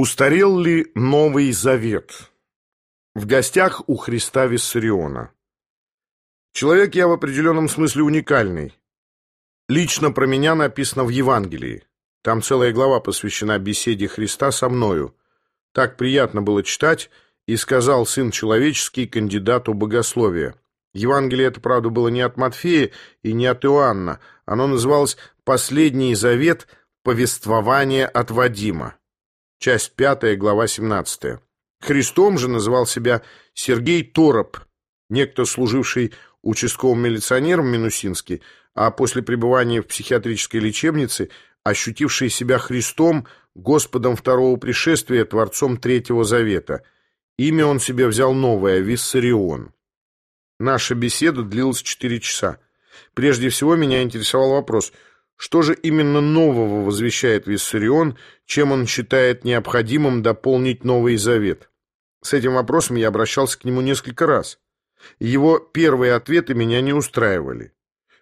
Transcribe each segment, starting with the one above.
Устарел ли Новый Завет? В гостях у Христа Виссариона. Человек я в определенном смысле уникальный. Лично про меня написано в Евангелии. Там целая глава посвящена беседе Христа со мною. Так приятно было читать, и сказал Сын Человеческий кандидату богословия. Евангелие это, правда, было не от Матфея и не от Иоанна. Оно называлось «Последний завет. Повествование от Вадима» часть 5, глава 17. Христом же называл себя Сергей Тороп, некто, служивший участковым милиционером Минусинске, а после пребывания в психиатрической лечебнице ощутивший себя Христом, Господом второго пришествия, Творцом Третьего Завета. Имя он себе взял новое – Виссарион. Наша беседа длилась четыре часа. Прежде всего меня интересовал вопрос – что же именно нового возвещает Виссарион, чем он считает необходимым дополнить Новый Завет? С этим вопросом я обращался к нему несколько раз. Его первые ответы меня не устраивали.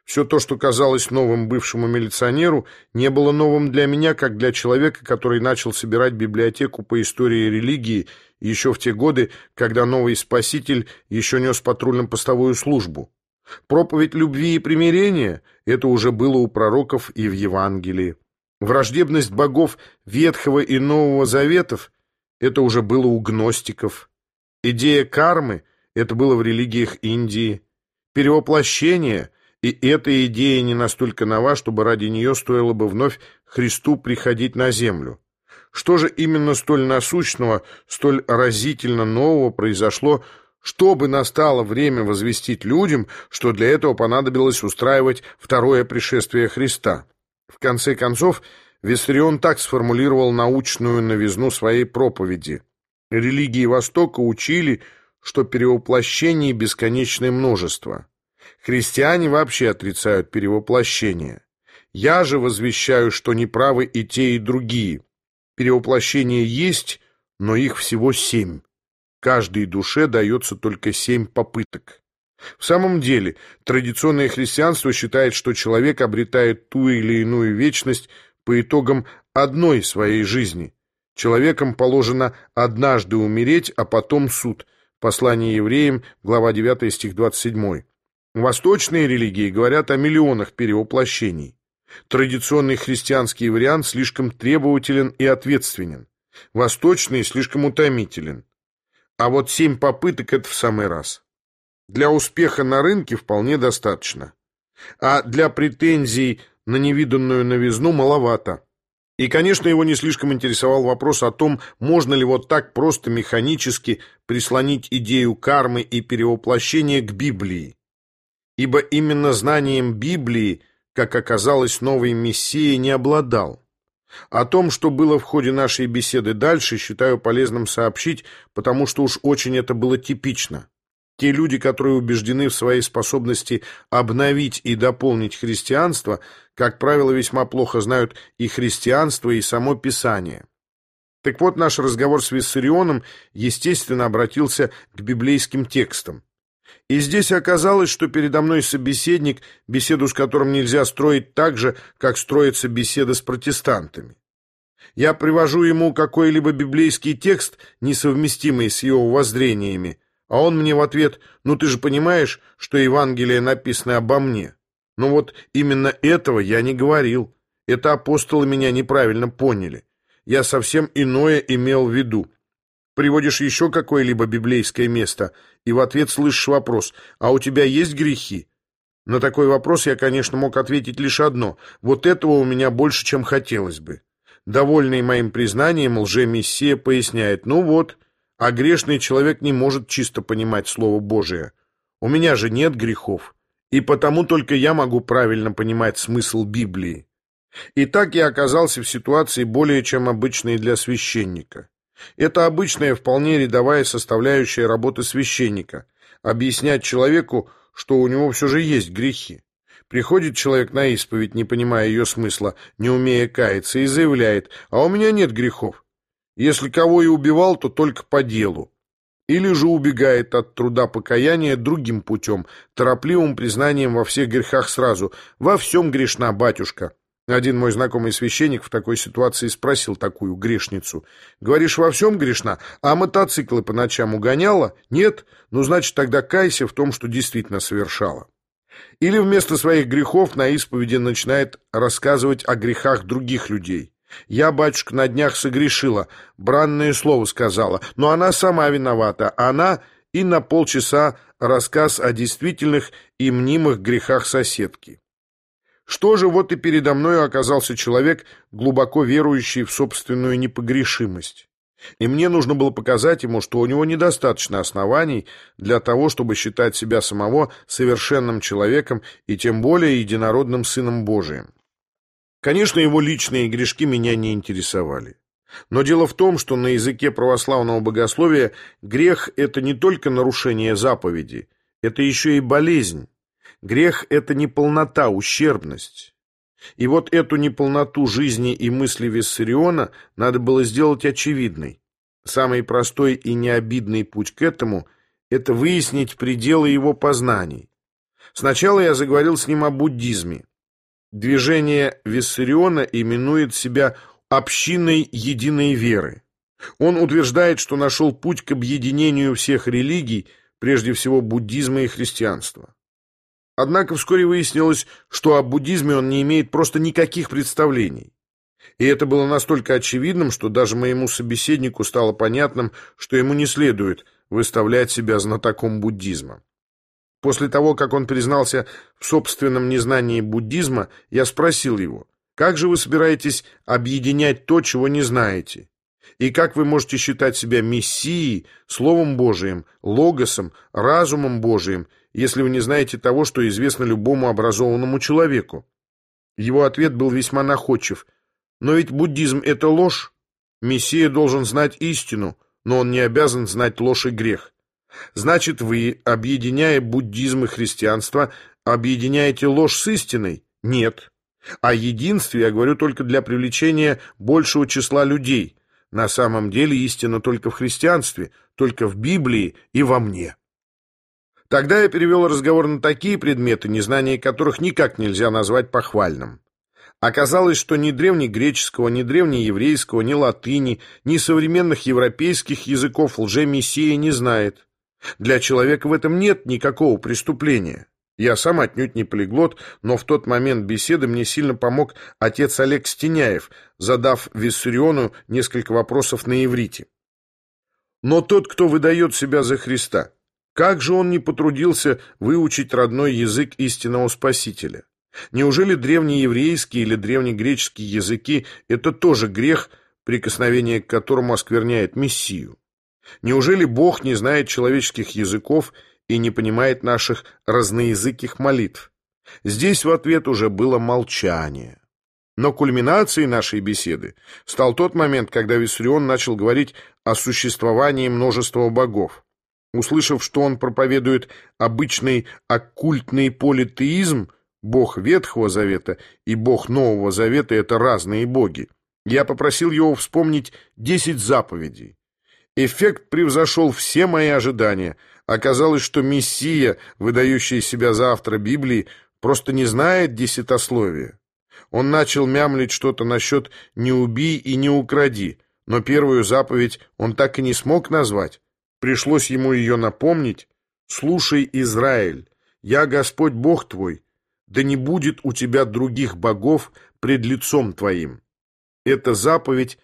Все то, что казалось новым бывшему милиционеру, не было новым для меня, как для человека, который начал собирать библиотеку по истории религии еще в те годы, когда новый спаситель еще нес патрульно-постовую службу. Проповедь любви и примирения – это уже было у пророков и в Евангелии. Враждебность богов Ветхого и Нового Заветов – это уже было у гностиков. Идея кармы – это было в религиях Индии. Перевоплощение – и эта идея не настолько нова, чтобы ради нее стоило бы вновь Христу приходить на землю. Что же именно столь насущного, столь разительно нового произошло чтобы настало время возвестить людям, что для этого понадобилось устраивать второе пришествие Христа. В конце концов, Виссарион так сформулировал научную новизну своей проповеди. Религии Востока учили, что перевоплощений бесконечное множество. Христиане вообще отрицают перевоплощение. Я же возвещаю, что неправы и те, и другие. Перевоплощение есть, но их всего семь. Каждой душе дается только семь попыток. В самом деле, традиционное христианство считает, что человек обретает ту или иную вечность по итогам одной своей жизни. Человеком положено однажды умереть, а потом суд. Послание евреям, глава 9, стих 27. Восточные религии говорят о миллионах перевоплощений. Традиционный христианский вариант слишком требователен и ответственен. Восточный слишком утомителен. А вот семь попыток — это в самый раз. Для успеха на рынке вполне достаточно. А для претензий на невиданную новизну маловато. И, конечно, его не слишком интересовал вопрос о том, можно ли вот так просто механически прислонить идею кармы и перевоплощения к Библии. Ибо именно знанием Библии, как оказалось, новый Мессия не обладал. О том, что было в ходе нашей беседы дальше, считаю полезным сообщить, потому что уж очень это было типично. Те люди, которые убеждены в своей способности обновить и дополнить христианство, как правило, весьма плохо знают и христианство, и само Писание. Так вот, наш разговор с Виссарионом, естественно, обратился к библейским текстам. И здесь оказалось, что передо мной собеседник, беседу с которым нельзя строить так же, как строится беседа с протестантами. Я привожу ему какой-либо библейский текст, несовместимый с его воззрениями, а он мне в ответ «Ну ты же понимаешь, что Евангелие написано обо мне». Ну вот именно этого я не говорил. Это апостолы меня неправильно поняли. Я совсем иное имел в виду. Приводишь еще какое-либо библейское место, и в ответ слышишь вопрос «А у тебя есть грехи?» На такой вопрос я, конечно, мог ответить лишь одно «Вот этого у меня больше, чем хотелось бы». Довольный моим признанием, лже-мессия поясняет «Ну вот, а грешный человек не может чисто понимать Слово Божие. У меня же нет грехов, и потому только я могу правильно понимать смысл Библии». И так я оказался в ситуации более чем обычной для священника. Это обычная, вполне рядовая составляющая работы священника – объяснять человеку, что у него все же есть грехи. Приходит человек на исповедь, не понимая ее смысла, не умея каяться, и заявляет «А у меня нет грехов». Если кого и убивал, то только по делу. Или же убегает от труда покаяния другим путем, торопливым признанием во всех грехах сразу. «Во всем грешна, батюшка». Один мой знакомый священник в такой ситуации спросил такую грешницу. «Говоришь, во всем грешна? А мотоциклы по ночам угоняла? Нет? Ну, значит, тогда кайся в том, что действительно совершала». Или вместо своих грехов на исповеди начинает рассказывать о грехах других людей. «Я, батюшка, на днях согрешила, бранное слово сказала, но она сама виновата, она...» И на полчаса рассказ о действительных и мнимых грехах соседки. Что же, вот и передо мною оказался человек, глубоко верующий в собственную непогрешимость. И мне нужно было показать ему, что у него недостаточно оснований для того, чтобы считать себя самого совершенным человеком и тем более единородным Сыном Божиим. Конечно, его личные грешки меня не интересовали. Но дело в том, что на языке православного богословия грех – это не только нарушение заповеди, это еще и болезнь. Грех – это неполнота, ущербность. И вот эту неполноту жизни и мысли Виссариона надо было сделать очевидной. Самый простой и необидный путь к этому – это выяснить пределы его познаний. Сначала я заговорил с ним о буддизме. Движение Виссариона именует себя общиной единой веры. Он утверждает, что нашел путь к объединению всех религий, прежде всего буддизма и христианства. Однако вскоре выяснилось, что о буддизме он не имеет просто никаких представлений. И это было настолько очевидным, что даже моему собеседнику стало понятным, что ему не следует выставлять себя знатоком буддизма. После того, как он признался в собственном незнании буддизма, я спросил его, как же вы собираетесь объединять то, чего не знаете? И как вы можете считать себя мессией, Словом Божиим, Логосом, разумом Божиим если вы не знаете того, что известно любому образованному человеку? Его ответ был весьма находчив. Но ведь буддизм — это ложь. Мессия должен знать истину, но он не обязан знать ложь и грех. Значит, вы, объединяя буддизм и христианство, объединяете ложь с истиной? Нет. О единстве я говорю только для привлечения большего числа людей. На самом деле истина только в христианстве, только в Библии и во мне. Тогда я перевел разговор на такие предметы, незнание которых никак нельзя назвать похвальным. Оказалось, что ни древнегреческого, ни древнееврейского, ни латыни, ни современных европейских языков лже-мессия не знает. Для человека в этом нет никакого преступления. Я сам отнюдь не полиглот, но в тот момент беседы мне сильно помог отец Олег Стеняев, задав Виссариону несколько вопросов на иврите. Но тот, кто выдает себя за Христа, как же он не потрудился выучить родной язык истинного Спасителя? Неужели древнееврейский или древнегреческий языки – это тоже грех, прикосновение к которому оскверняет Мессию? Неужели Бог не знает человеческих языков и не понимает наших разноязыких молитв? Здесь в ответ уже было молчание. Но кульминацией нашей беседы стал тот момент, когда Виссарион начал говорить о существовании множества богов. Услышав, что он проповедует обычный оккультный политеизм, бог Ветхого Завета и бог Нового Завета — это разные боги, я попросил его вспомнить десять заповедей. Эффект превзошел все мои ожидания. Оказалось, что Мессия, выдающий себя за автора Библии, просто не знает десятословия. Он начал мямлить что-то насчет «не убий и не укради», но первую заповедь он так и не смог назвать. Пришлось ему ее напомнить. «Слушай, Израиль, я Господь Бог твой, да не будет у тебя других богов пред лицом твоим». Эта заповедь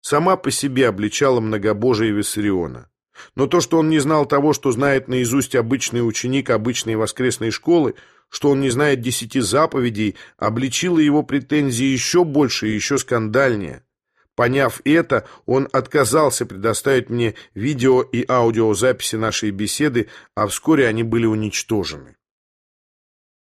сама по себе обличала многобожие Виссариона. Но то, что он не знал того, что знает наизусть обычный ученик обычной воскресной школы, что он не знает десяти заповедей, обличило его претензии еще больше и еще скандальнее. Поняв это, он отказался предоставить мне видео и аудиозаписи нашей беседы, а вскоре они были уничтожены.